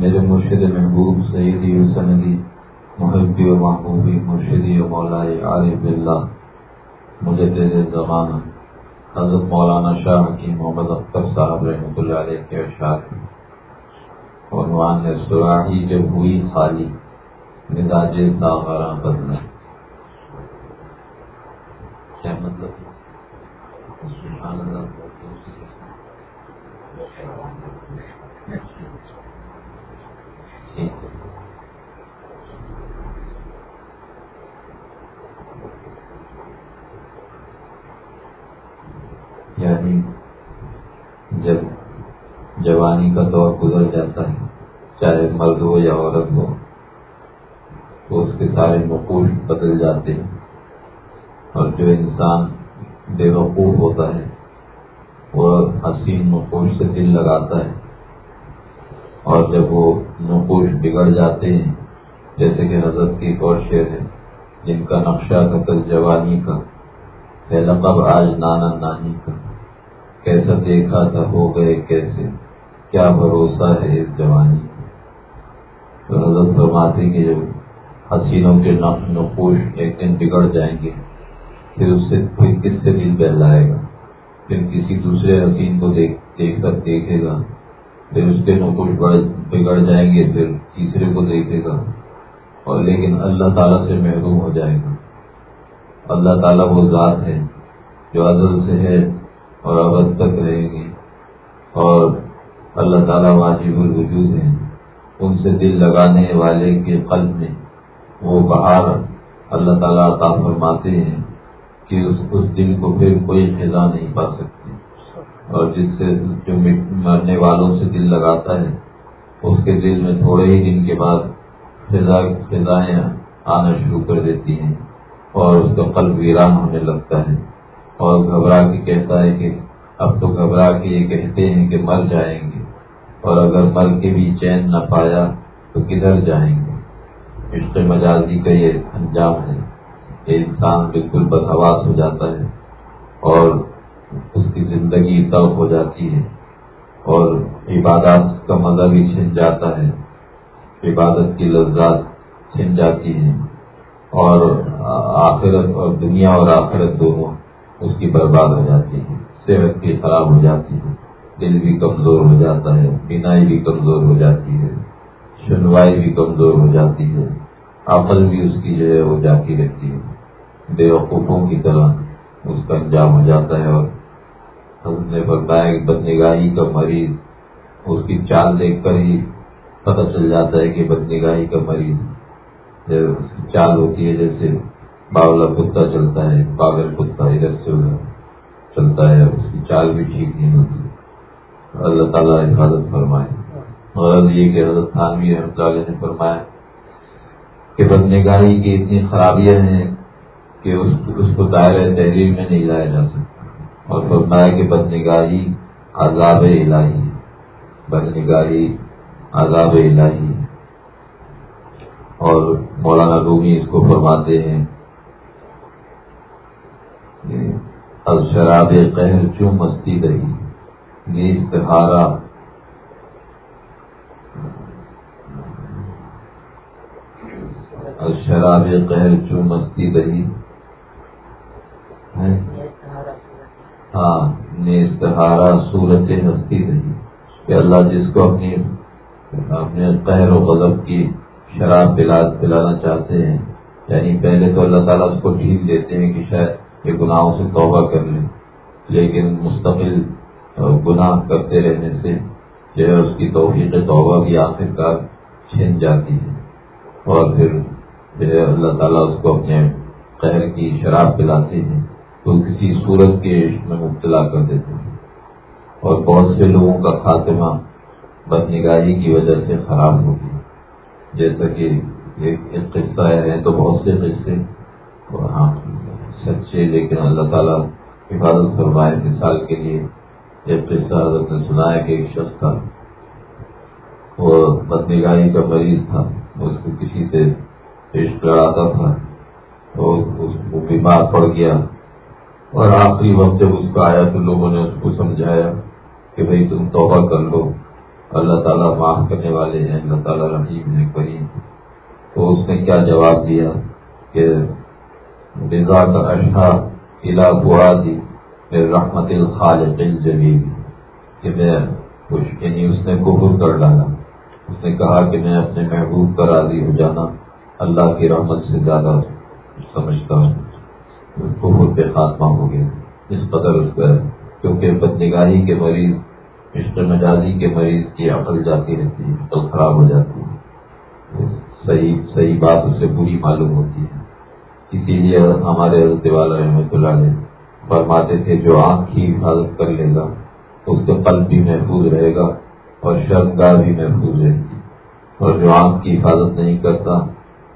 میرے مرشد محبوب سیدی حسندی محبی و محبوبی مرشدی و مولائی عارف اللہ مجھے تیرے زمانہ، حضرت مولانا شاہ حکیم محمد اختر صاحب رحمۃ اللہ علیہ کے اشعار عنوان ہے سراہی جب ہوئی خالی، مزاج ساغراں بدلا کیا مطلب یعنی جب کا دور گزر جاتا ہے، چاہے مرد ہو یا عورت ہو، تو اس کے سارے نقوش بدل جاتے ہیں۔ اور جو انسان بے وقوف ہوتا ہے، وہ حسین نقوش سے دل لگاتا ہے۔ اور جب وہ نقوش بگڑ جاتے ہیں، جیسے کہ حضرت کی اور شعر ہے، جن کا نقشہ قتل جوانی کا لقب آج نانا نانی کا، کیسا دیکھا تھا ہو گئے کیسے؟ کیا بھروسہ ہے اس جوانی تو حضرت فرماتے کہ جب حسینوں کے نقوش ایک دن بگڑ جائیں گے، پھر اس سے کوئی کس سے دل بہلائے گا؟ پھر کسی دوسرے حسین کو دیکھ دیکھ کر دیکھے گا، پھر اس کے نقوش بگڑ جائیں گے، پھر تیسرے کو دیکھے گا۔ اور لیکن اللہ تعالیٰ سے محروم ہو جائے گا۔ اللہ تعالیٰ وہ ذات ہے جو ازل سے ہے اور ابد تک رہیں گے۔ اور اللہ تعالیٰ واجب الوجود ہیں۔ ان سے دل لگانے والے کے قلب میں وہ بہار اللہ تعالیٰ عطا فرماتے ہیں کہ اس اس دل کو پھر کوئی خزاں نہیں پا سکتی۔ اور جس سے جو مرنے والوں سے دل لگاتا ہے، اس کے دل میں تھوڑے ہی دن کے بعد فضا فضائیں آنا شروع کر دیتی ہیں اور اس کا قلب ویران ہونے لگتا ہے۔ اور گھبرا کے کہتا ہے کہ اب تو گھبرا کے یہ کہتے ہیں کہ مر جائیں گے۔ اور اگر مر کے بھی چین نہ پایا تو کدھر جائیں گے؟ عشق مجازی کا یہ انجام ہے انسان بالکل بدہواس ہو جاتا ہے اور اس کی زندگی تب ہو جاتی ہے اور عبادات کا مزہ بھی چھن جاتا ہے، عبادت کی لذات چھن جاتی ہیں اور آخرت اور دنیا اور آخرت دونوں اس کی برباد ہو جاتی ہے صحت بھی خراب ہو جاتی ہے دل بھی کمزور ہو جاتا ہے، بینائی بھی کمزور ہو جاتی ہے، سنوائی بھی کمزور ہو جاتی ہے عقل بھی اس کی جو ہے وہ جاتی رہتی ہے۔ بے وقوفوں کی طرح اس کا انجام ہو جاتا ہے اور ہم نے بتایا کہ بد نگاہی کا مریض، اس کی چال دیکھ کر ہی پتہ چل جاتا ہے کہ بد نگاہی کا مریض چال ہوتی ہے، جیسے باولا کتا چلتا ہے، پاگل کتا ادھر سے ادھر چلتا ہے، اس کی چال بھی ٹھیک نہیں ہوتی۔ اللہ تعالیٰ حفاظت فرمائے۔ اور یہ کہ حضرت خانوی رحمۃ اللہ نے فرمایا کہ بد نگاہی کی اتنی خرابیاں ہیں کہ اس کو دائرۂ تحریر میں نہیں لایا جا سکتا۔ اور فرمایا کہ بد نگاہی عذاب الہی بد نگاہی عذاب الہی اور مولانا رومی اس کو فرماتے ہیں اب شراب قہر کیوں مستی رہی؟ نیز تہارا شراب قہر کیوں مستی رہی؟ ہاں استہارا صورت ہستی نہیں کہ اللہ جس کو اپنی اپنے قہر و غضب کی شراب پلا، پلانا چاہتے ہیں یعنی پہلے تو اللہ تعالیٰ اس کو ڈھیل دیتے ہیں کہ شاید یہ گناہوں سے توبہ کر لیں، لیکن مستقل گناہ کرتے رہنے سے جو ہے اس کی توفیق توبہ بھی آخر کار چھن جاتی ہے۔ اور پھر جو ہے اللہ تعالیٰ اس کو اپنے قہر کی شراب پلاتے ہیں تو کسی صورت کے عشق میں مبتلا کر دیتے ہیں۔ اور بہت سے لوگوں کا خاتمہ بد نگاہی کی وجہ سے خراب ہو گیا۔ جیسا کہ ایک قصہ ہے تو بہت سے قصے ہاں سچے، لیکن اللہ تعالیٰ حفاظت فرمائے مثال کے لیے ایک قصہ حضرت نے سنایا کہ ایک شخص تھا۔ وہ بد نگاہی کا مریض تھا۔ اس کو کسی سے عشق لڑاتا تھا تو اس کو بیمار پڑ گیا۔ اور آخری وقت جب اس کا آیا تو لوگوں نے اس کو سمجھایا کہ بھئی تم توبہ کر لو۔ اللہ تعالیٰ معاف کرنے والے ہیں، اللہ تعالیٰ رحیم ہے، کریم تو اس نے کیا جواب دیا کہ رضا کا اشہ قلعہ بوا دی رحمت الخال کہ میں یعنی اس نے کفر کر ڈالا۔ اس نے کہا کہ میں اپنے محبوب کا راضی ہو جانا۔ اللہ کی رحمت سے زیادہ سمجھتا ہوں۔ کفر پہ خاتمہ ہو گیا۔ اس قدر اس کا کیونکہ بدنگاہی کے مریض، عشق مجازی کے مریض کی عقل جاتی رہتی ہے، عقل خراب ہو جاتی ہے۔ صحیح صحیح بات اسے بری معلوم ہوتی ہے۔ اسی لیے ہمارے والا رحمۃ اللہ نے فرماتے تھے، جو آنکھ کی حفاظت کر لے گا، اس کا قلب بھی محفوظ رہے گا اور شرمگاہ بھی محفوظ رہے گی۔ اور جو آنکھ کی حفاظت نہیں کرتا،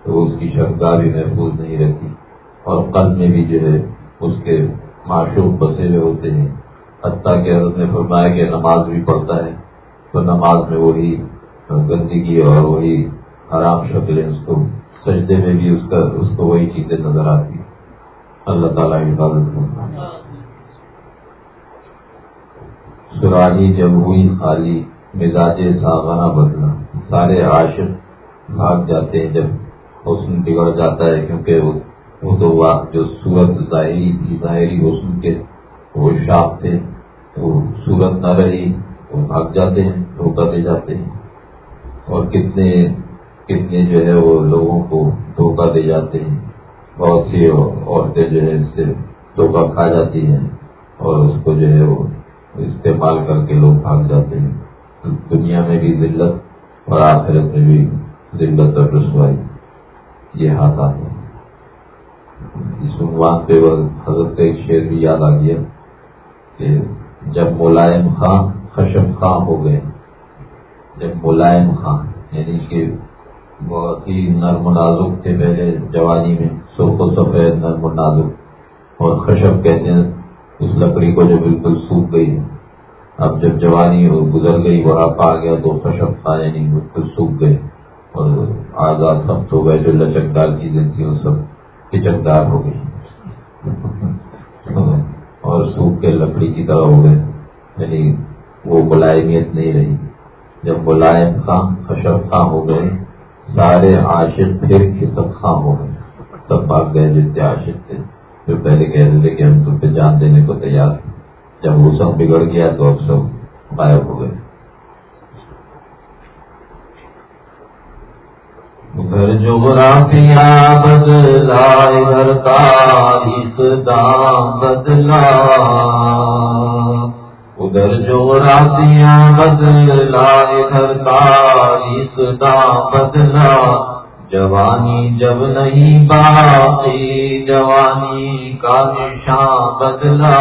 تو اس کی شرمگاہ بھی محفوظ نہیں رہتی۔ اور قلب میں بھی جو ہے، اس کے معشوق بسے ہوئے ہوتے ہیں۔ حتیٰ کہ حضرت نے فرمایا کہ نماز بھی پڑھتا ہے، تو نماز میں وہی گندگی اور وہی حرام شکلیں، اس کو سجدے میں بھی اس کا، اس کو وہی چیزیں نظر آتی اللہ تعالیٰ حفاظت کرنا سراہی جب ہوئی خالی مزاج ساغنا بدلا سارے عاشق بھاگ جاتے ہیں جب حسن بگڑ جاتا ہے، کیونکہ وہ تو جو صورت ظاہری تھی ظاہری حسن کے وہ شاپ تھے، وہ صورت نہ رہی، وہ بھاگ جاتے ہیں، دھوکہ دے جاتے ہیں۔ اور کتنے کتنے جو ہے وہ لوگوں کو دھوکہ دے جاتے ہیں۔ بہت سی عورتیں جو ہے اس سے دھوکہ کھا جاتی ہیں اور اس کو جو ہے وہ استعمال کر کے لوگ بھاگ جاتے ہیں۔ دنیا میں بھی ذلت اور آخرت میں بھی ذلت اور رسوائی، یہ ہاتھ آتے ہیں۔ اس عنوان پہ وہ حضرت ایک شعر بھی یاد آ گیا کہ جب ملائم خان خشم خاں ہو گئے، جب ملائم خان یعنی کہ بہت ہی نرم و نازک تھے پہلے جوانی میں، سرخ و سفید نرم و نازک اور خشب کہتے ہیں، اس لکڑی کو جو بالکل سوکھ گئی اب جب جوانی گزر گئی وہ آپ آ گیا تو خشب تھا یعنی بالکل سوکھ گئے۔ اور آزاد سب ہو گئے، جو لچکدار چیزیں تھیں، وہ سب کچکدار ہو گئی۔ اور سوکھ کے لکڑی کی طرح ہو گئے یعنی وہ ملائمیت نہیں رہی۔ جب ملائم خاں، خشب خاں ہو گئے سارے عاشق پھر کسب خاں ہو گئے، سب بھاگ گئے جتنے عاشق تھے۔ جو پہلے کہہ رہے تھے کہ ہم تم پہ جان دینے کو تیار تھے۔ جب وہ سب بگڑ گیا تو اب سب غائب ہو گئے۔ ادھر جو برافیا بدلا ادھر تاریخ دام بدلا۔ ادھر جو راتیاں بدلا ادھر تاریخ دام بدلا جوانی جب نہیں باقی جوانی کا نشان بدلا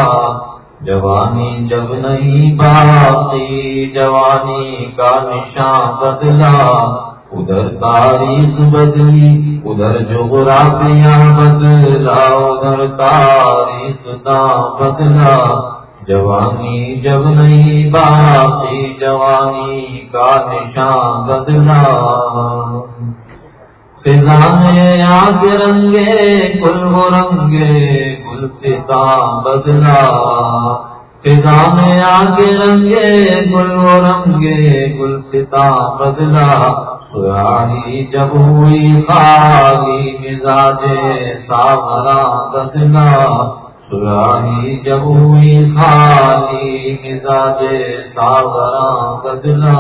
جوانی جب نہیں باقی جوانی کا نشان بدلا ادھر تاریخ بدلی ادھر جو برابیاں بدلا ادھر تاریخ دا بدلا جوانی جب نہیں، باقی جوانی کا نشان بدلا۔ فضا میں آگ رنگے، گل ہو رنگے، گل پتا بدلا۔ فضا میں آگ رنگے، گل ہو رنگے، گل پتا بدلا۔ سہانی جب ہوئی خالی مزاج ساغرا بدلا۔ سہانی جب ہوئی خالی مزاج ساغرا بدلا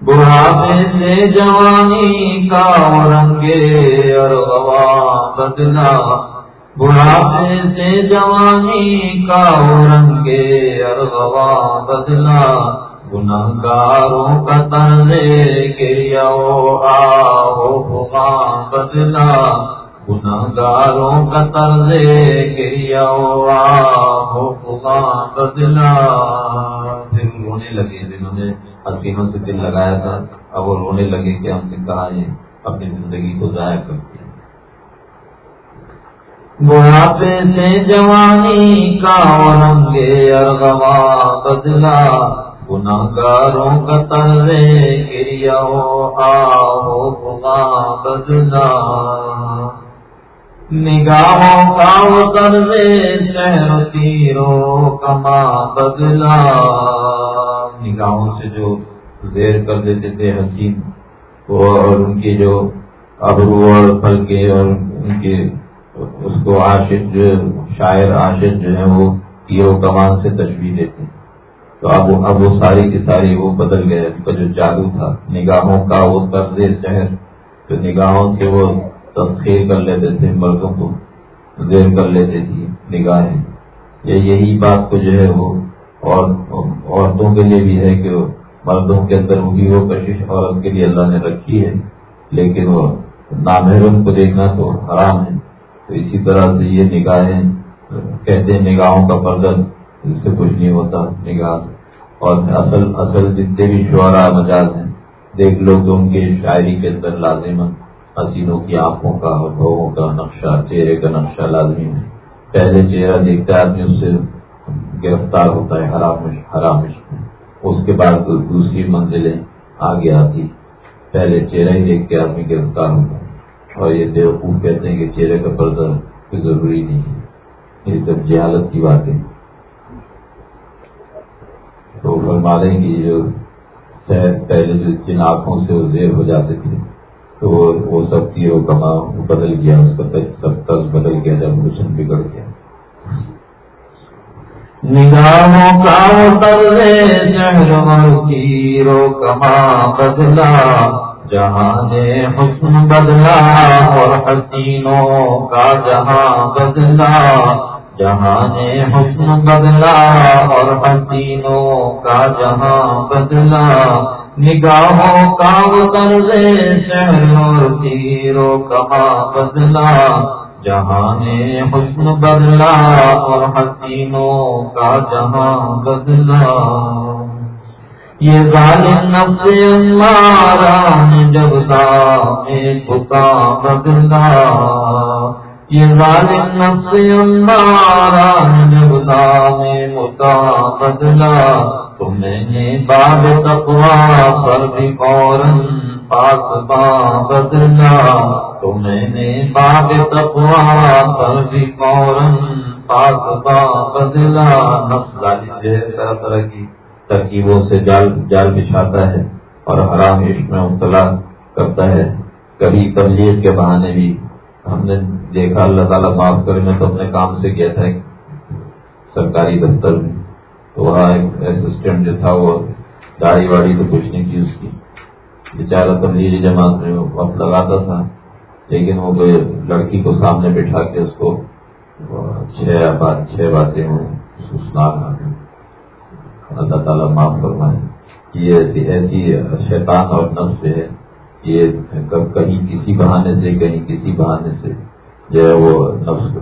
بڑھاپے سے جوانی کا رنگے اور گوا بدلا بڑھاپے سے جوانی کا رنگے اور گوا بدلا گنگاروں کا تنظے گریا آو بدلا گنگاروں کا تنظے گریا آو بدلا پھر رونے لگے جنہوں نے حسینوں سے دل لگایا تھا، اب وہ رونے لگے کہ ہم نے کہا یہ اپنی زندگی کو ضائع کرتے ہیں بڑھاپے سے جوانی کا رنگے ارغوا بدلا گناگاروں کا تلے گریا آو گا بدلا نگاہوں کا اتر شہر تیروں کما بدلا نگاہوں سے جو زیر کر دیتے تھے حسین اور ان کے جو ابرو اور پھل کے اور ان کے اس کو عاشق جو شاعر عاشق جو ہے وہ تیرو کمان سے تشویح دیتے ہیں۔ تو اب اب وہ ساری کی ساری وہ بدل گئے، ان کا جو جادو تھا، نگاہوں کا وہ طرز شہر۔ جو نگاہوں سے وہ تسخیر کر لیتے تھے، مردوں کو زیر کر لیتے تھی نگاہیں۔ یہ یہی بات کو جو ہے وہ اور عورتوں کے لیے بھی ہے کہ مردوں کے اندر وہی وہ کشش عورت کے لیے اللہ نے رکھی ہے، لیکن وہ نامحرم کو دیکھنا تو حرام ہے۔ تو اسی طرح سے یہ نگاہیں، کہتے ہیں نگاہوں کا پردہ، اس سے کچھ نہیں ہوتا، نگاہ۔ اور اصل اصل جتنے بھی شعرا مجاز ہیں، دیکھ لو تو ان کے شاعری کے اندر لازم حسینوں کی آنکھوں کا بھوگوں کا نقشہ، چہرے کا نقشہ لازمی ہے۔ پہلے چہرہ دیکھتا ہے آدمی اس سے گرفتار ہوتا ہے حرام حرام اس کے بعد دوسری منزلیں آگے آتی۔ پہلے چہرہ ہی دیکھ کے آدمی گرفتار ہوتا ہے۔ اور یہ دیوقوف کہتے ہیں کہ چہرے کا پردہ کوئی ضروری نہیں ہے۔ یہ سب جہالت کی بات ہے۔ تو فرما رہے ہیں کہ جو شہد پہلے جو جن آنکھوں سے وہ زیر ہو جاتے تھے تو وہ سب کی وہ کما بدل گیا، اس کا سب طرز بدل گیا، جب روشن بگڑ گیا۔ نگاہوں کا رو کما بدلا۔ جہاں نے حسن بدلا اور حسینوں کا جہاں بدلا۔ جہاں نے حسن بدلا اور حسینوں کا جہاں بدلا۔ نگاہوں کا طرز شہر اور تیرو بدلا جہاں نے حسن بدلا اور حسینوں کا جہاں بدلا یہ ظالم نفس مارا جب میں پکا بدلا یہ ظالم نفس مارا جب میں متا بدلا تو میں نے باب تقوا پر بھی فوراً با بدلا تو نے باب تقوا پر بھی فوراً با بدلا طرح طرح کی ترکیبوں سے جال جال بچھاتا ہے اور حرام عشق میں مبتلا کرتا ہے۔ کبھی تبلیغ کے بہانے بھی ہم نے دیکھا، اللہ تعالیٰ معاف کر میں تو اپنے کام سے گیا تھا سرکاری دفتر میں۔ تو وہاں ایک اسسٹنٹ جو تھا وہ داڑھی واڑی تو کچھ نہیں تھی اس کی۔ بیچارہ تبدیلی جماعت میں وقت لگاتا تھا، لیکن وہ کوئی لڑکی کو سامنے بٹھا کے اس کو چھ بات، چھ باتیں سنا رہا اللہ تعالیٰ معاف فرمائے۔ یہ ایسی شیطان اور نفس ہے۔ یہ کہیں کسی بہانے سے، کہیں کسی بہانے سے جو ہے وہ نفس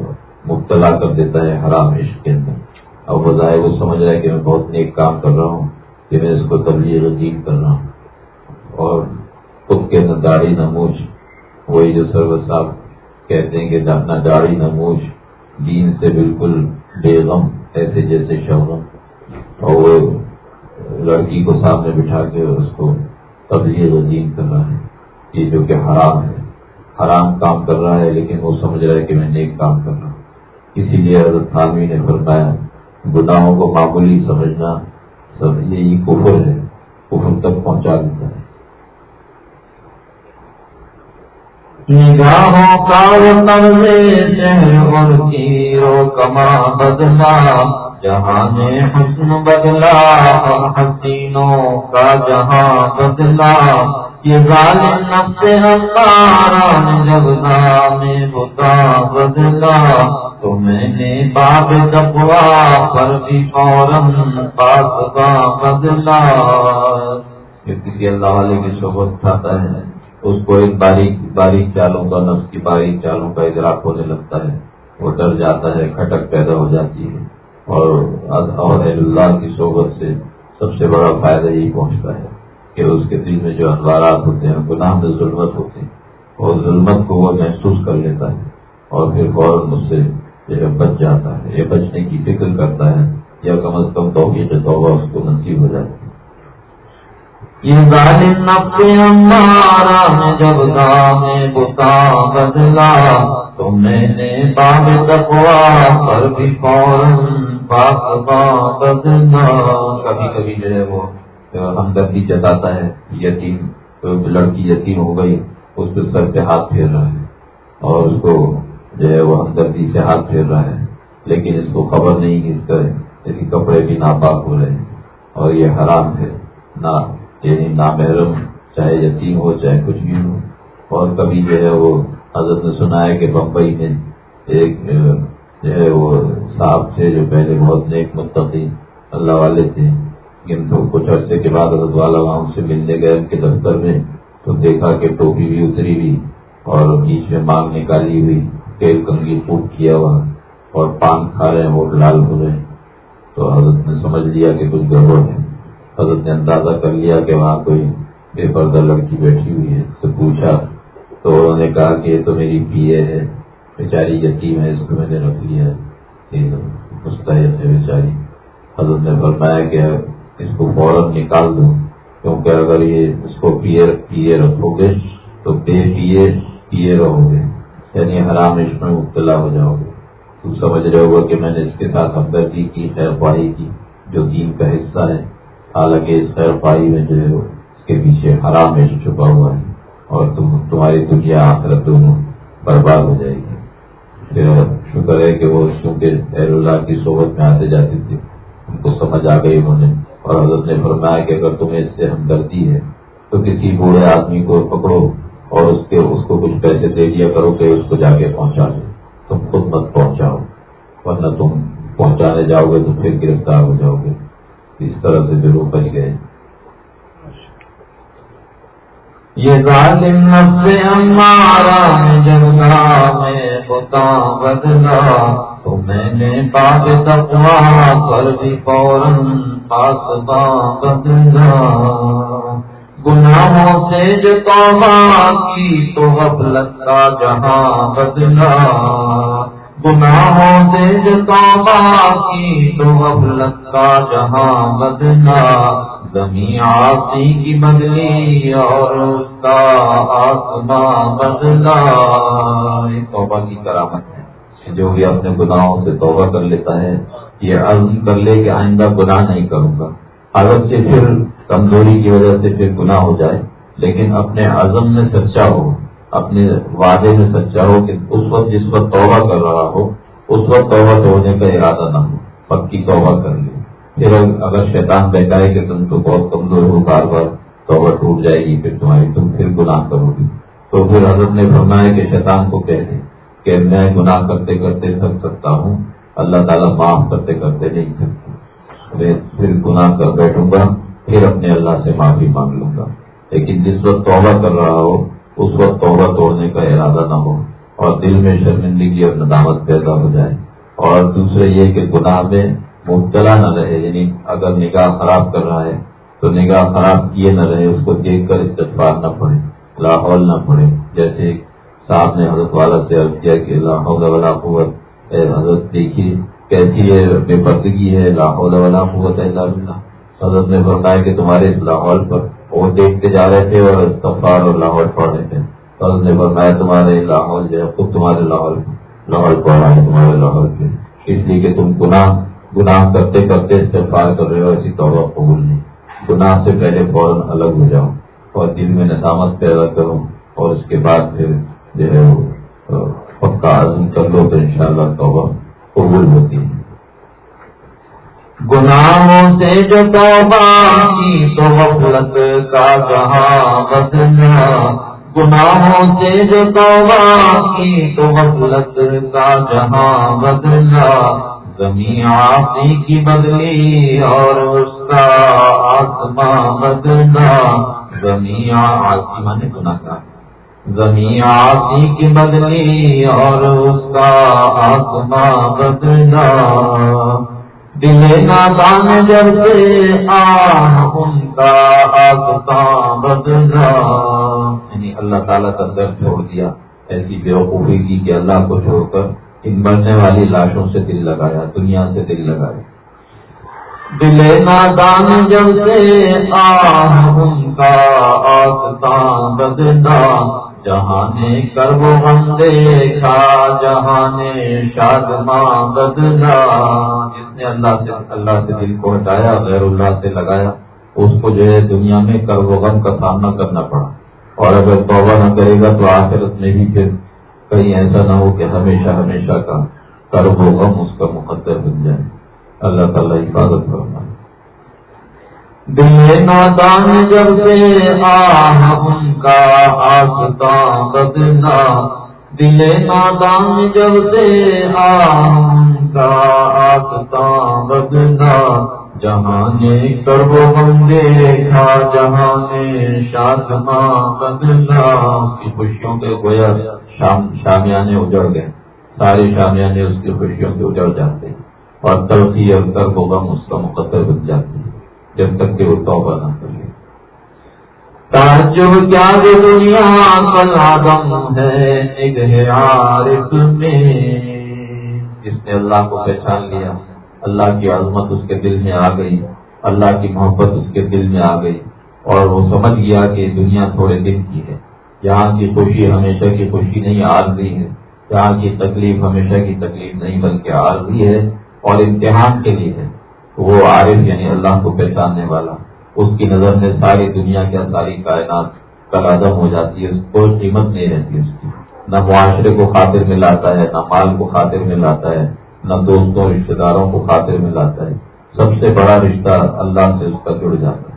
مبتلا کر دیتا ہے حرام عشق کے اندر۔ اب بظاہر وہ سمجھ رہا ہے کہ میں بہت نیک کام کر رہا ہوں، کہ میں اس کو تبلیغ دین کر رہا ہوں۔ اور خود کے نہ داڑھی نہ وہی جو سرور صاحب کہتے ہیں کہ نہ داڑھی نہ دین سے بالکل بے غم، ایسے جیسے شبغم اور وہ لڑکی کو سامنے بٹھا کے اس کو تبلیغ دین کر رہا ہے، یہ جو کہ حرام ہے۔ حرام کام کر رہا ہے، لیکن وہ سمجھ رہا ہے کہ میں نیک کام کر رہا ہوں۔ اسی لیے حضرت خانوی نے فرمایا گناہوں کو معمولی سمجھنا سب یہی کفر ہے۔ کفر تک پہنچا دیتا ہے۔ نگاہوں کا رو کما بدلا۔ جہاں نے حسن بدلا حسینوں کا جہاں بدلا۔ یہ ظالم نفس ہمارا جب نام بتا بدلا تو میں نے باب تقوا پر بھی فوراً پاک کا بدلا کسی اللہ والے کی صحبت کھاتا ہے، اس کو ایک باریک باریک چالوں کا نفس کی باریک چالوں کا ادراک ہونے لگتا ہے۔ وہ ڈر جاتا ہے، کھٹک پیدا ہو جاتی ہے۔ اور اور اللہ کی صحبت سے سب سے بڑا فائدہ یہی پہنچتا ہے۔ کہ اس کے دل میں جو انوارات ہوتے ہیں، گناہ میں ظلمت ہوتے ہیں۔ اور ظلمت کو وہ محسوس کر لیتا ہے اور پھر فوراً مجھ سے یہ بچ جاتا ہے۔ یہ بچنے کی فکر کرتا ہے یا کم از کم توقع توبہ اس کو نصیب ہو جاتی ہے۔ یہ ظالم ہمارا جب گام بتا بدلا، تو میں نے باب تقوا پر بھی فوراً پاک بدلا۔ کبھی کبھی جو ہے وہ ہمدردی جتاتا ہے، یتیم، لڑکی یتیم ہو گئی، اس کے سر پہ ہاتھ پھیر رہا ہے۔ اور اس کو جو ہے وہ ہمدردی سے ہاتھ پھیر رہا ہے۔ لیکن اس کو خبر نہیں کہ اس کا کپڑے بھی ناپاک ہو رہے ہیں۔ اور یہ حرام ہے۔ نہ یعنی نامحرم، چاہے یتیم ہو، چاہے کچھ بھی ہو۔ اور کبھی جو ہے وہ حضرت نے سنا ہے کہ بمبئی میں ایک جو ہے وہ صاحب تھے جو پہلے بہت نیک متقی، اللہ والے تھے۔ لیکن تو کچھ عرصے کے بعد حضرت والا وہاں سے ملنے گئے ان کے دفتر میں، تو دیکھا کہ ٹوپی بھی اتری ہوئی اور بیچ میں مانگ نکالی ہوئی، تیل کنگی پھوٹ کیا ہوا اور پان کھا رہے ہیں وہ لال ہو رہے ہیں۔ تو حضرت نے سمجھ لیا کہ کچھ گڑبڑ ہے۔ حضرت نے اندازہ کر لیا کہ وہاں کوئی بے پردہ لڑکی بیٹھی ہوئی ہے۔ تو پوچھا، تو انہوں نے کہا کہ یہ تو میری پی اے ہے، بیچاری یتیم ہے، اس کو میں نے رکھ لیا مستحد ہے بیچاری۔ حضرت نے فرمایا کہ اس کو فوراً نکال دوں۔ کیونکہ اگر یہ اس کو پیے پیے رکھو گے تو بے پیے پیے رہو گے۔ یعنی حرام اس میں مبتلا ہو جاؤ گے۔ تم سمجھ رہے ہوگا کہ میں نے اس کے ساتھ ہمدردی کی خیر پائی کی، جو دین کا حصہ ہے۔ حالانکہ اس خیر پائی میں جو ہے اس کے پیچھے حرام عشق چھپا ہوا ہے۔ اور تم، تمہاری دنیا آخرت دونوں برباد ہو جائے گی۔ شکر ہے کہ وہ چونکہ خیر اللہ کی صحبت میں آتے جاتے تھے، ان کو سمجھ آ گئی انہوں نے۔ اور حضرت نے فرمایا کہ اگر تمہیں اس سے ہمدردی ہے، تو کسی بوڑھے آدمی کو پکڑو اور اس کے اس کو کچھ پیسے دے دیا کرو کہ اس کو جا کے پہنچا دو تم خود مت پہنچاؤ، ورنہ تم پہنچانے جاؤ گے تو پھر گرفتار ہو جاؤ گے۔ اس طرح سے ضرور بچ گئے۔ یہ ظالم نفس ہمارا جگہ میں بتا بدلا۔ تو میں نے پاک تقوا پر بھی فوراً پاس بدلا گناہوں سے جو توبہ کی تو غفلت کا جہاں بدلا۔ گناہوں سے جو توبہ کی تو غفلت کا جہاں بدلا۔ زمین آسی کی بدلی اور اس کا آسمان بدلا۔ توبہ کی کرامت ہے۔ جو بھی اپنے گناہوں سے توبہ کر لیتا ہے، یہ عزم کر لے کہ آئندہ گناہ نہیں کروں گا۔ حالت سے پھر کمزوری کی وجہ سے پھر گناہ ہو جائے، لیکن اپنے عزم میں سچا ہو، اپنے وعدے میں سچا ہو کہ اس وقت جس وقت توبہ کر رہا ہو، اس وقت توبہ توڑنے کا ارادہ نہ ہو، پکی توبہ کر لے۔ پھر اگر شیطان بہتائے کہ تم تو بہت کمزور ہو، بار بار توبہ ٹوٹ جائے گی، پھر تمہاری تم پھر گناہ کرو گی۔ تو پھر حضرت نے فرمایا کہ شیطان کو کہہ دیں کہ میں گناہ کرتے کرتے تھک سکتا ہوں، اللہ تعالیٰ معاف کرتے کرتے نہیں سکتا۔ میں پھر گناہ کر بیٹھوں گا، پھر اپنے اللہ سے معافی مانگ لوں گا۔ لیکن جس وقت توبہ کر رہا ہو، اس وقت توبہ توڑنے کا ارادہ نہ ہو اور دل میں شرمندگی اور ندامت پیدا ہو جائے۔ اور دوسرے یہ کہ گناہ میں مبتلا نہ رہے یعنی اگر نگاہ خراب کر رہا ہے، تو نگاہ خراب کیے نہ رہے، اس کو دیکھ کر استفار نہ پڑے لاہور نہ پڑے جیسے صاحب نے حضرت والا سے عرض کیا کہ لاہور والا قوت اے حضرت دیکھیے کیسی ہے، بے پردگی ہے لاہور والا قوت ہے اللہ حضرت نے بتایا کہ تمہارے اس لاہور پر وہ دیکھتے جا رہے تھے اور استفار اور لاہور پڑھ رہے تھے۔ حضرت نے بتایا تمہارے لاہور جو ہے، خود تمہارے لاہور لاہور پڑھ رہا ہے، تمہارے لاہور کے۔ اس لیے کہ تم گناہ گناہ کرتے کرتے استفار کر رہے ہو، ایسی توبہ قبول نہیں۔ گناہ سے پہلے فوراً الگ ہو جاؤں اور دل میں نظامت پیدا کروں اور اس کے بعد پھر جو ہے وہ پکا عزم کر لو تو انشاءاللہ توبہ قبول ہوتی ہے۔ گناہوں سے جو توبہ کی تو غفلت کا جہاں بدلا گناہوں سے جو توبہ کی تو غفلت کا جہاں بدلا زمین آسی کی بدلی اور اس کا آسمان بدلا زمین آسی من گنا کا زمین آسی کی بدلی اور اس کا آسمان بدلا دل نادان جب سے آن ان کا آسمان بدلا یعنی اللہ تعالیٰ کا در چھوڑ دیا، ایسی بیوقوفی کی کہ اللہ کو چھوڑ کر ان مرنے والی لاشوں سے دل لگایا، دنیا سے دل لگایا۔ دل نادان جب سے ان کا آسان بدلا جہاں نے کر وہ غم دیکھا، جہاں نے شاد ماں بدلا، جس نے اللہ سے اللہ سے دل کو ہٹایا، غیر اللہ سے لگایا، اس کو جو ہے دنیا میں کر و غم کا سامنا کرنا پڑا۔ اور اگر توبہ نہ کرے گا تو آخرت میں ہی پھر کہیں ایسا نہ ہو کہ ہمیشہ ہمیشہ کا کرب و غم اس کا مقدر بن جائے۔ اللہ تعالیٰ حفاظت کرنا دل نادان جب سے آہ ان کا آستا بدنا دل نادان جب سے آہ ان کا آستا بدنا جہاں نے کرب بندے تھا جہاں نے شاد ماں بدلا کی خوشیوں کے گویا شام شامیانے اجڑ گئے۔ سارے شامیانے اس کی خوشیوں سے اجڑ جاتے اور ترقی اور کرب و غم اس کا مقدر بن جاتی ہے جب تک کہ وہ توبہ نہ کرے تعجب کیا دنیا کل آدم ہے نگہ عارف میں جس نے اللہ کو پہچان لیا، اللہ کی عظمت اس کے دل میں آ گئی، اللہ کی محبت اس کے دل میں آ گئی۔ اور وہ سمجھ گیا کہ دنیا تھوڑے دن کی ہے۔ یہاں کی خوشی ہمیشہ کی خوشی نہیں آرزی ہے۔ یہاں کی تکلیف ہمیشہ کی تکلیف نہیں، بلکہ عارضی ہے اور امتحان کے لیے ہے۔ وہ عارف یعنی اللہ کو پہچاننے والا، اس کی نظر میں ساری دنیا کیا ساری کائنات کل ہو جاتی ہے کوئی قیمت نہیں رہتی اس کی۔ نہ معاشرے کو خاطر میں لاتا ہے، نہ مال کو خاطر میں لاتا ہے، نہ دوستوں رشتے داروں کو خاطر میں لاتا ہے۔ سب سے بڑا رشتہ اللہ سے اس کا جڑ جاتا ہے۔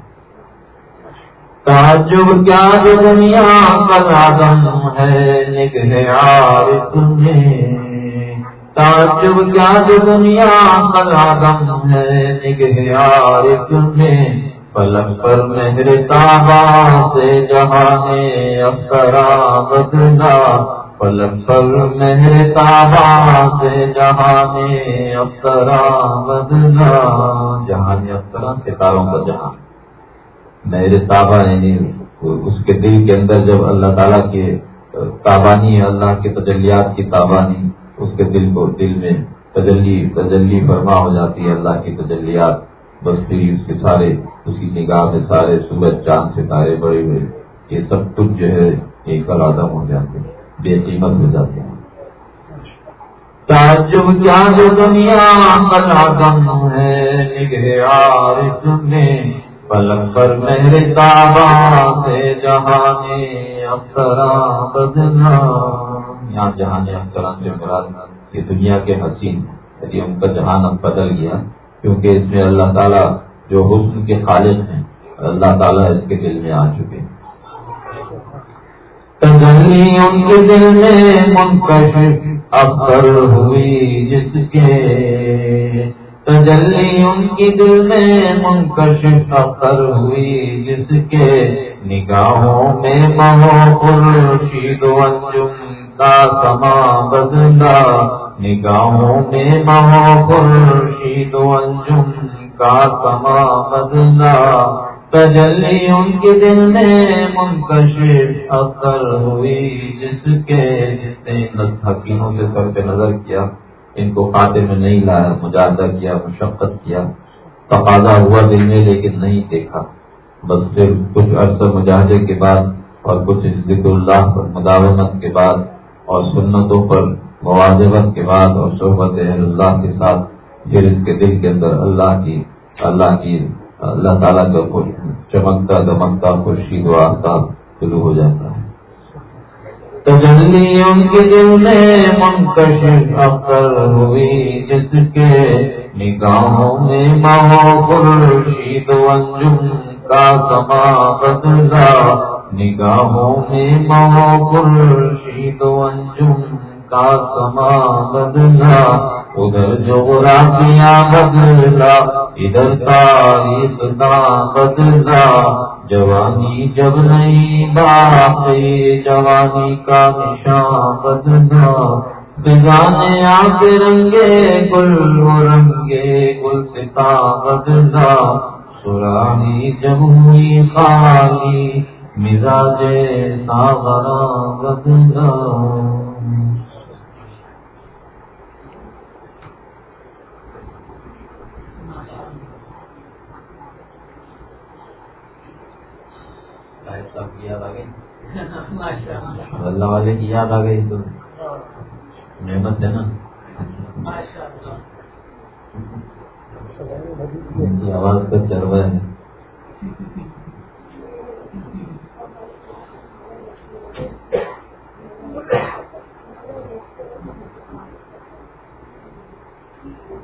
تعجب کیا جو دنیا کل آدم ہے عارف تعجب کیا دنیا آدم ہے میں پلک پر مہر تابا سے جہاں افسرا بدلا پلک پر مہر تابا سے جہاں افسرا بدلا جہاں افسرا ستاروں کا جہاں۔ مہر تابا یعنی اس کے دل کے اندر جب اللہ تعالیٰ کے تابانی، اللہ کے تجلیات کی تابانی۔ اس کے دل کو دل میں تجلی تجلی فرما ہو جاتی ہے، اللہ کی تجلیات۔ بس پھر اس کے سارے اس کی نگاہ میں سارے سورج، چاند ستارے بڑے ہوئے۔ یہ سب کچھ جو ہے، ایک آدم ہو جاتے ہیں۔ بے قیمت ہو جاتے ہیں۔ تعجب کیا جو دنیا کل آدم ہے پلک پر میرے تابا سے جہاں افسرا بدنا۔ یہاں جہاں نے افسران سے مراد یہ دنیا کے حسین یعنی ان کا جہان اب بدل گیا، کیونکہ اس میں اللہ تعالیٰ جو حسن کے خالق ہیں، اللہ تعالیٰ اس کے دل میں آ چکے ہیں۔ ان کے دل میں منکش افسر ہوئی جس کے۔ تجلی ان کی دل میں منکش افسر ہوئی جس کے۔ نگاہوں میں مہو خورشید انجم کا سما بدلا۔ نگاہوں میں خورشید و انجم کا سما بدلا۔ تجلی ان کے دل میں منکشف اثر ہوئی، جس کے جس نے حکیموں سے سر پہ نظر کیا، ان کو خاطر میں نہیں لایا مجاہدہ کیا، مشقت کیا۔ تقاضا ہوا دل میں، لیکن نہیں دیکھا۔ بس پھر کچھ عرصہ مجاہدے کے بعد اور کچھ ذکر اللہ مداومت کے بعد اور سنتوں پر مواضبت کے بعد اور صحبت اہل اللہ کے ساتھ پھر اس کے دل کے اندر اللہ کی اللہ کی اللہ تعالیٰ کا چمکتا دمکتا خورشید و آفتاب شروع ہو جاتا ہے۔ تجلی ان کے دل میں منکشف اکثر ہوئی، جس کے نگاہوں میں ماہو خورشید و انجم کا سما بدلا۔ نگاہوں میں خورشید و انجم کا سما بدلا، ادھر جو راتیاں بدلا، ادھر تاریخ نہ بدلا۔ جوانی جب نہیں باقی، جوانی کا نشان بدلا۔ بجانے آ کے رنگے گل و رنگے گل ستا بدلا۔ سرانی جموئی خالی مزاج ساغرا بدلا اللہ والے کی یاد آ گئی تو نعمت ہے نا۔ آواز کا چروا ہے۔ فضائن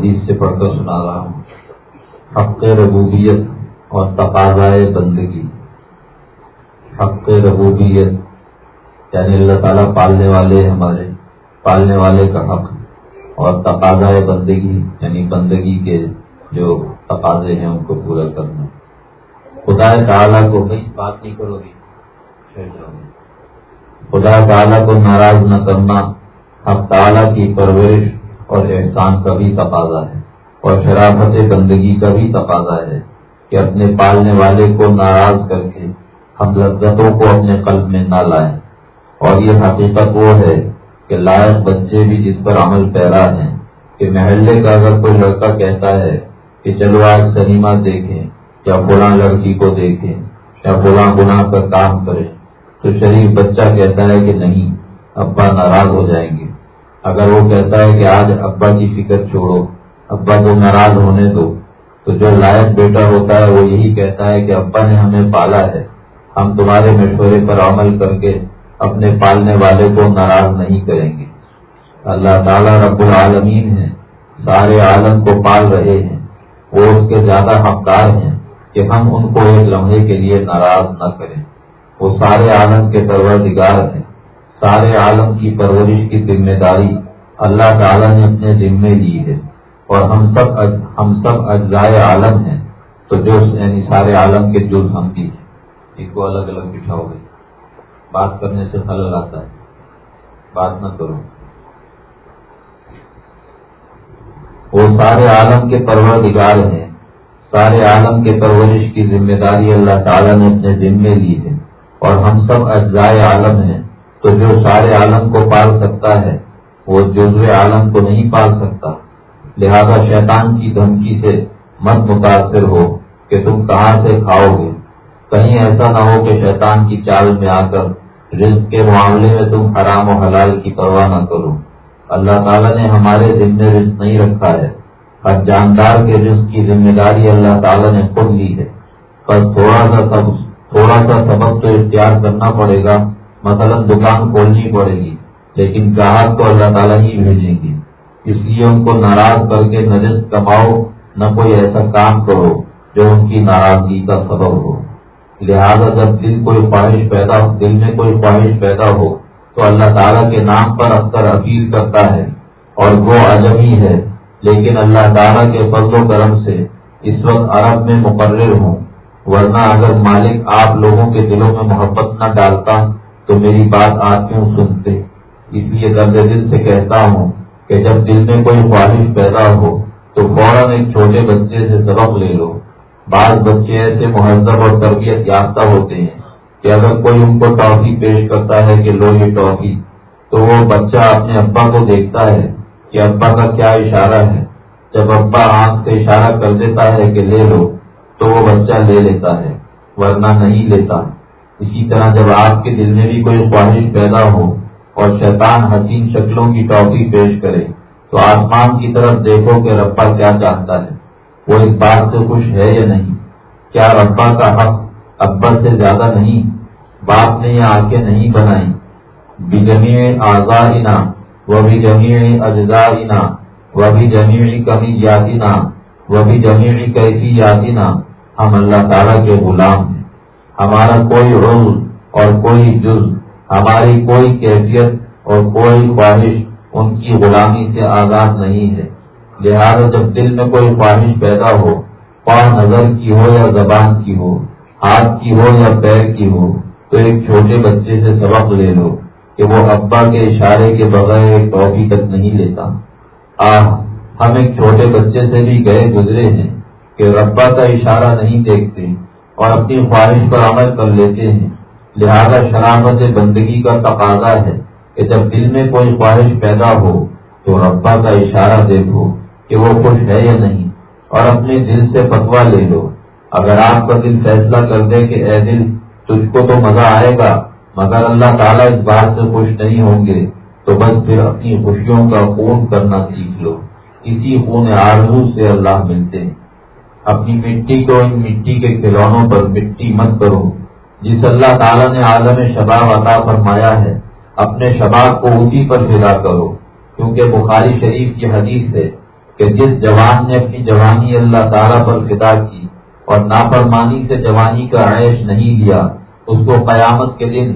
الحدیث سے پڑھ کر سنا رہا ہوں۔ حق ربوبیت اور تقاضائے بندگی۔ حق ربوبیت یعنی اللہ تعالیٰ پالنے والے ہمارے، پالنے والے کا حق اور تقاضائے بندگی یعنی بندگی کے جو تقاضے ہیں ان کو پورا کرنا۔ خدا تعالیٰ کو کئی بات نہیں کرو گی خدا تعالیٰ کو ناراض نہ کرنا، حق تعالیٰ کی پرورش اور احسان کا بھی تقاضا ہے اور شرافت بندگی کا بھی تقاضا ہے کہ اپنے پالنے والے کو ناراض کر کے ہم لذتوں کو اپنے قلب میں نہ لائیں۔ اور یہ حقیقت وہ ہے کہ لائق بچے بھی جس پر عمل پیرا ہیں، کہ محلے کا اگر کوئی لڑکا کہتا ہے کہ چلو آج سنیما دیکھیں یا فلاں لڑکی کو دیکھیں یا فلاں گناہ کا کام کریں، تو شریف بچہ کہتا ہے کہ نہیں، ابا ناراض ہو جائیں گے۔ اگر وہ کہتا ہے کہ آج ابا کی فکر چھوڑو، ابا کو ناراض ہونے دو، تو جو لائق بیٹا ہوتا ہے وہ یہی کہتا ہے کہ ابا نے ہمیں پالا ہے، ہم تمہارے مشورے پر عمل کر کے اپنے پالنے والے کو ناراض نہیں کریں گے۔ اللہ تعالیٰ رب العالمین ہے سارے عالم کو پال رہے ہیں، وہ اس کے زیادہ حقدار ہیں کہ ہم ان کو ایک لمحے کے لیے ناراض نہ کریں۔ وہ سارے عالم کے پروردگار ہیں۔ سارے عالم کی پرورش کی ذمہ داری اللہ تعالیٰ نے اپنے ذمے لی ہے اور ہم سب ہم سب اجزائے عالم ہیں تو جو یعنی سارے عالم کے جز ہم بھی ہیں۔ اس کو الگ الگ بٹھاؤ گے۔ بات کرنے سے خلل آتا ہے۔ بات نہ کرو۔ وہ سارے عالم کے پروردگار ہیں۔ سارے عالم کے پرورش کی ذمہ داری اللہ تعالیٰ نے اپنے ذمے لی ہے اور ہم سب اجزائے عالم ہیں۔ تو جو سارے عالم کو پال سکتا ہے، وہ جزو عالم کو نہیں پال سکتا۔ لہذا شیطان کی دھمکی سے مت متاثر ہو کہ تم کہاں سے کھاؤ گے۔ کہیں ایسا نہ ہو کہ شیطان کی چال میں آ کر رزق کے معاملے میں تم حرام و حلال کی پرواہ نہ کرو۔ اللہ تعالیٰ نے ہمارے ذمے رزق نہیں رکھا ہے۔ ہر جاندار کے رزق کی ذمہ داری اللہ تعالیٰ نے خود لی ہے۔ بس تھوڑا سا سب تھوڑا سا سبق تو اختیار کرنا پڑے گا۔ مثلا دکان کھولنی پڑے گی، لیکن گاہک کو اللہ تعالیٰ ہی بھیجیں گے۔ اس لیے ان کو ناراض کر کے نجس کماؤ، نہ کوئی ایسا کام کرو جو ان کی ناراضگی کا سبب ہو۔ لہذا جب دل کوئی خواہش پیدا، دل میں کوئی خواہش پیدا ہو، تو اللہ تعالیٰ کے نام پر اکثر اپیل کرتا ہے اور وہ عجمی ہے۔ لیکن اللہ تعالیٰ کے فضل و کرم سے اس وقت عرب میں مقرر ہوں، ورنہ اگر مالک آپ لوگوں کے دلوں میں محبت نہ ڈالتا تو میری بات آپ کیوں سنتے؟ اس لیے درد دل سے کہتا ہوں کہ جب دل میں کوئی خواہش پیدا ہو، تو فوراً ایک چھوٹے بچے سے سبق لے لو۔ بعض بچے ایسے مہذب اور تربیت یافتہ ہوتے ہیں کہ اگر کوئی ان کو ٹافی پیش کرتا ہے کہ لو یہ ٹافی تو وہ بچہ اپنے ابا کو دیکھتا ہے کہ ابا کا کیا اشارہ ہے۔ جب ابا آنکھ سے اشارہ کر دیتا ہے کہ لے لو، تو وہ بچہ لے لیتا ہے، ورنہ نہیں لیتا۔ اسی طرح جب آپ کے دل میں بھی کوئی خواہش پیدا ہو اور شیطان حسین شکلوں کی ٹاپی پیش کرے، تو آسمان کی طرف دیکھو کہ ربا کیا چاہتا ہے۔ وہ اس بات سے خوش ہے یا نہیں؟ کیا ربا کا حق اکبر سے زیادہ نہیں؟ باپ نے یہ آنکھیں نہیں بنائی۔ بجمی آزادینا وہ بھی جمی اجزائنا وہ بھی جمی کمی یادینا وہ بھی جمی کیسی یادینا ہم اللہ تعالیٰ کے غلام ہیں۔ ہمارا کوئی عضو اور کوئی جز، ہماری کوئی کیفیت اور کوئی خواہش ان کی غلامی سے آزاد نہیں ہے۔ لہذا جب دل میں کوئی خواہش پیدا ہو خواہ نظر کی ہو یا زبان کی ہو، ہاتھ کی ہو یا پیر کی ہو، تو ایک چھوٹے بچے سے سبق لے لو کہ وہ ابا کے اشارے کے بغیر ایک ٹاپی تک نہیں لیتا۔ آہ، ہم ایک چھوٹے بچے سے بھی گئے گزرے ہیں کہ ربا کا اشارہ نہیں دیکھتے۔ اور اپنی خواہش پر عمل کر لیتے ہیں۔ لہذا شرامت بندگی کا تقاضا ہے کہ جب دل میں کوئی خواہش پیدا ہو تو ربا کا اشارہ دیکھو کہ وہ خوش ہے یا نہیں اور اپنے دل سے پتوا لے لو۔ اگر آپ کا دل فیصلہ کر دے کہ اے دل، تجھ کو تو مزہ آئے گا، مگر اللہ تعالیٰ اس بات سے خوش نہیں ہوں گے، تو بس پھر اپنی خوشیوں کا خون کرنا سیکھ لو۔ اسی خون آرزو سے اللہ ملتے ہیں۔ اپنی مٹی کو ان مٹی کے کھلونوں پر، مٹی مت کرو جس اللہ تعالیٰ نے عالم شباب عطا فرمایا ہے، اپنے شباب کو اسی پر فدا کرو۔ کیونکہ بخاری شریف کی حدیث ہے کہ جس جوان نے اپنی جوانی اللہ تعالیٰ پر فدا کی اور نافرمانی سے جوانی کا عیش نہیں لیا، اس کو قیامت کے دن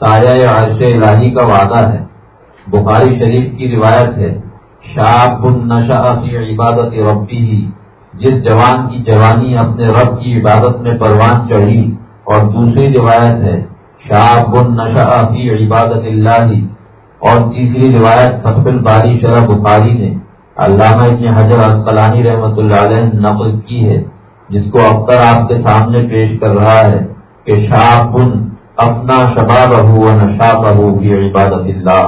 سایہ عرش الہی کا وعدہ ہے۔ بخاری شریف کی روایت ہے شاہ نشا فی عبادت ربی۔ ہی جس جوان کی جوانی اپنے رب کی عبادت میں پروان چڑھی اور دوسری روایت ہے شاہ نشا فی عبادت اللہ۔ اور تیسری روایت فصل باری شرح بخاری نے۔ علامہ ابن حضر اسقلانی رحمۃ اللہ علیہ نقل کی ہے، جس کو اختر آپ کے سامنے پیش کر رہا ہے کہ شاہ اپنا شباب ہو نشا بہو کی عبادت اللہ۔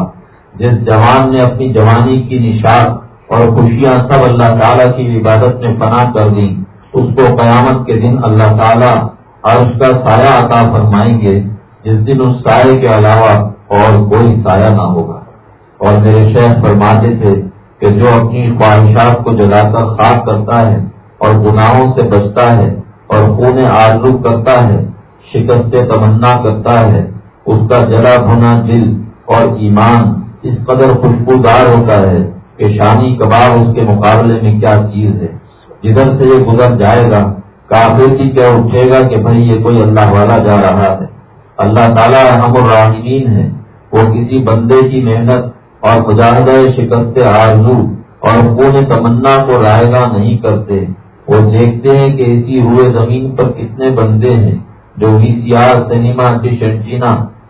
جس جوان نے اپنی جوانی کی نشاد اور خوشیاں سب اللہ تعالیٰ کی عبادت میں پناہ کر دی اس کو قیامت کے دن اللہ تعالیٰ اور اس کا سایہ عطا فرمائیں گے۔ جس دن اس سائے کے علاوہ اور کوئی سایہ نہ ہوگا۔ اور میرے شہر فرماتے تھے کہ جو اپنی خواہشات کو جلا کر خاک کرتا ہے اور گناہوں سے بچتا ہے اور خون آرزو کرتا ہے، شکست تمنا کرتا ہے، اس کا جلا بھنا دل اور ایمان اس قدر خوشبودار ہوتا ہے۔ کہ شانی کباب اس کے مقابلے میں کیا چیز ہے؟ جدھر سے یہ گزر جائے گا کافی کی کیا اٹھے گا کہ بھائی یہ کوئی اللہ والا جا رہا ہے؟ اللہ تعالیٰ ہم الراحمین ہے۔ وہ کسی بندے کی محنت اور مجاہدہ شکست آرزو اور خون تمنا کو رائے گا نہیں کرتے۔ وہ دیکھتے ہیں کہ اسی ہوئے زمین پر کتنے بندے ہیں۔ جو وی سی آر سنیما کی شرچینا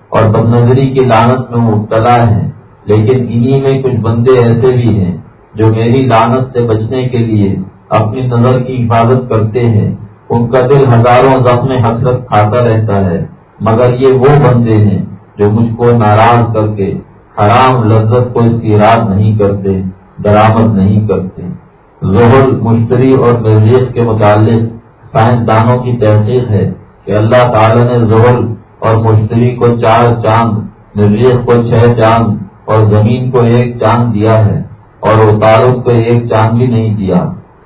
اور بد نظری کی لانت میں مبتلا ہیں۔ لیکن انہی میں کچھ بندے ایسے بھی ہیں جو میری لانت سے بچنے کے لیے اپنی نظر کی حفاظت کرتے ہیں۔ ان کا دل ہزاروں زخم حسرت کھاتا رہتا ہے، مگر یہ وہ بندے ہیں جو مجھ کو ناراض کر کے حرام لذت کو استعراض نہیں کرتے درامد نہیں کرتے۔ زہر، مشتری اور مریخ کے متعلق سائنسدانوں کی تحقیق ہے کہ اللہ تعالی نے زہر اور مشتری کو چار چاند مریخ کو چھ چاند اور زمین کو ایک چاند دیا ہے اور وہ تارک کو ایک چاند بھی نہیں دیا،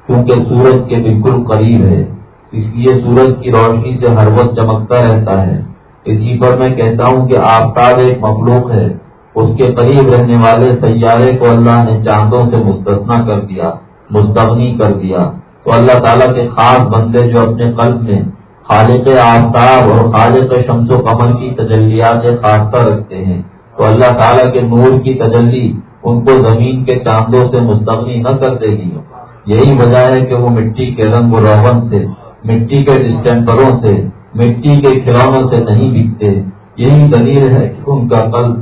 کیونکہ سورج کے بالکل قریب ہے۔ اس لیے سورج کی روشنی سے ہر وقت چمکتا رہتا ہے۔ اسی پر میں کہتا ہوں کہ آفتاب ایک مخلوق ہے۔ اس کے قریب رہنے والے سیارے کو اللہ نے چاندوں سے مستثنا کر دیا، مستغنی کر دیا۔ تو اللہ تعالیٰ کے خاص بندے جو اپنے قلب میں خالق آفتاب اور خالق شمس و قمر کی تجلیات خاصہ رکھتے ہیں۔ تو اللہ تعالیٰ کے نور کی تجلی ان کو زمین کے چاندوں سے مستغنی نہ کر دے گی۔ یہی وجہ ہے کہ وہ مٹی کے رنگ و روغن سے، مٹی کے ڈسٹینپروں سے، مٹی کے کھلونوں سے نہیں بکتے۔ یہی دلیل ہے کہ ان کا قلب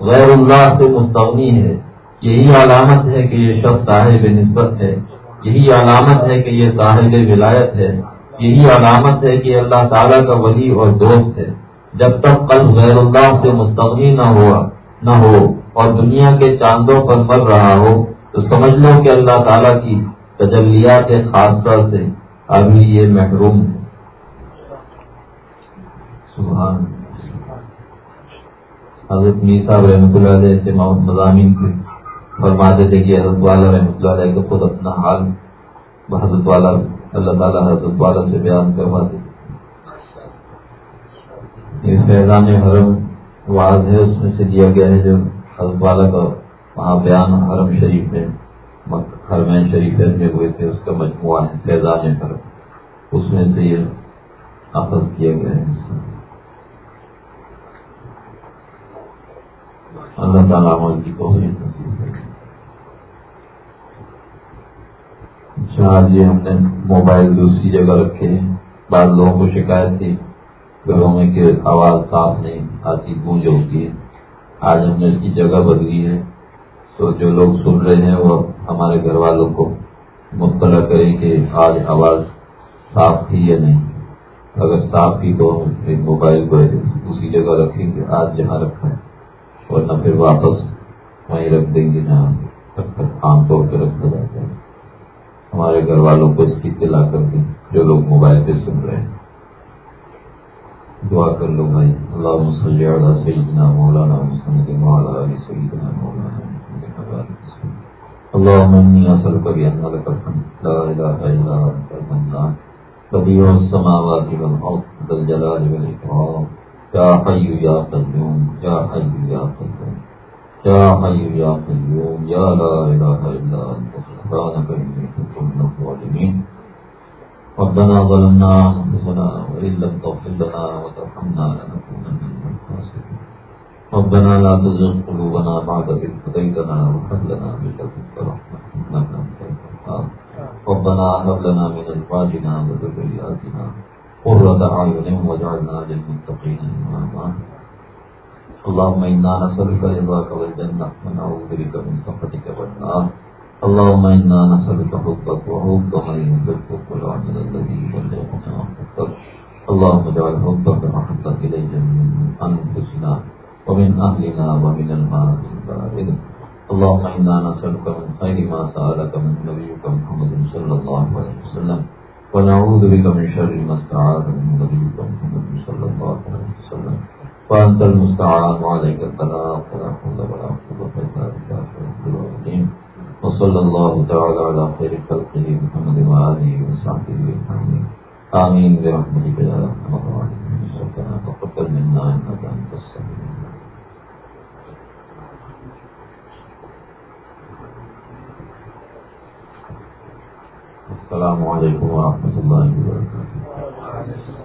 غیر اللہ سے مستغنی ہے۔ یہی علامت ہے کہ یہ شخص صاحب نسبت ہے۔ یہی علامت ہے کہ یہ صاحب ولایت ہے۔ یہی علامت ہے کہ اللہ تعالیٰ کا ولی اور دوست ہے۔ جب تک قلب غیر اللہ سے مستغنی نہ ہوا، نہ ہو اور دنیا کے چاندوں پر مر رہا ہو، تو سمجھ لو کہ اللہ تعالیٰ کی تجلیات خاصہ سے ابھی یہ محروم ہے۔ سبحان حضرت میسا رحمۃ اللہ علیہ سے مضامین کے فرماتے تھے کہ حضرت والا رحمۃ اللہ علیہ کو خود اپنا حال، حضرت والا، اللہ تعالیٰ حضرت والا سے بیان کرواتے۔ فیضان حرم واضح ہے، اس میں سے دیا گیا ہے جو حضرت والا کا وہاں بیان حرم شریف میں حرمین شریف میں ہوئے تھے، اس کا مجموعہ ہے فیضان حرم۔ اس میں سے یہ اخذ کیا گیا ہے۔ اللہ تعالیٰ عمل کی کوشش آج یہ ہم نے موبائل دوسری جگہ رکھے ہیں، بعض لوگوں کو شکایت تھی گھروں میں کہ آواز صاف نہیں آتی، گونج ہوتی ہے۔ آج ہم نے اس کی جگہ بدلی ہے۔ تو جو لوگ سن رہے ہیں، وہ ہمارے گھر والوں کو مطلع کریں کہ آج آواز صاف تھی یا نہیں۔ اگر صاف تھی تو ہم موبائل کو اسی جگہ رکھیں گے آج جہاں رکھا ہے۔ ورنہ پھر واپس وہیں رکھ دیں گے جہاں عام طور پہ رکھا جاتا ہے۔ ہمارے گھر والوں کو اس کی اطلاع کر دیں جو لوگ موبائل پہ سن رہے ہیں۔ دعا کر لو بھائی۔ اللہ صلی مسلم سیدنا مولانا محمد مولا علی سیدنا مولانا اللهم اني اسالك بان لك الحمد۔ لا اله الا انت المنان بديع السماوات والارض، ذا الجلال والاكرام يا حي يا قيوم يا حي يا قيوم يا حي يا قيوم يا لا اله الا انت سبحانك اني كنت من الظالمين ربنا ظلمنا انفسنا وان لم تغفر لنا وترحمنا لنكونن من الخاسرين. ربنا لا تزغ قلوبنا بعد إذ هديتنا وهب لنا من لدنك رحمة إنك أنت الوهاب. ربنا هب لنا من أزواجنا وذرياتنا قرة أعين واجعلنا للمتقين إماما. اللهم إنا نسألك رضاك والجنة. ونعوذ بك من سخطك والنار. اللهم إنا نسألك حبك وحب من يحبك والعمل الذي يبلغنا حبك اللهم اجعل حبك أحبك إلينا من أنفسنا ومن أهلنا ومن الماء البارد اللهم إنا نسألك من خير ما سألك من نبيك محمد صلى الله عليه وسلم. ونعوذ بك من شر ما استعاذ من نبيك محمد صلى الله عليه وسلم. فأنت المستعان وعليك السلام ولا حول ولا قوة إلا بالله رب العالمين وصلى الله تعالى على خير خلقه محمد وآله وصحبه أجمعين. آمين برحمتك يا أرحم الراحمين. ربنا تقبل منا إنك أنت السميع السلام علیکم ورحمۃ اللہ وبرکاتہ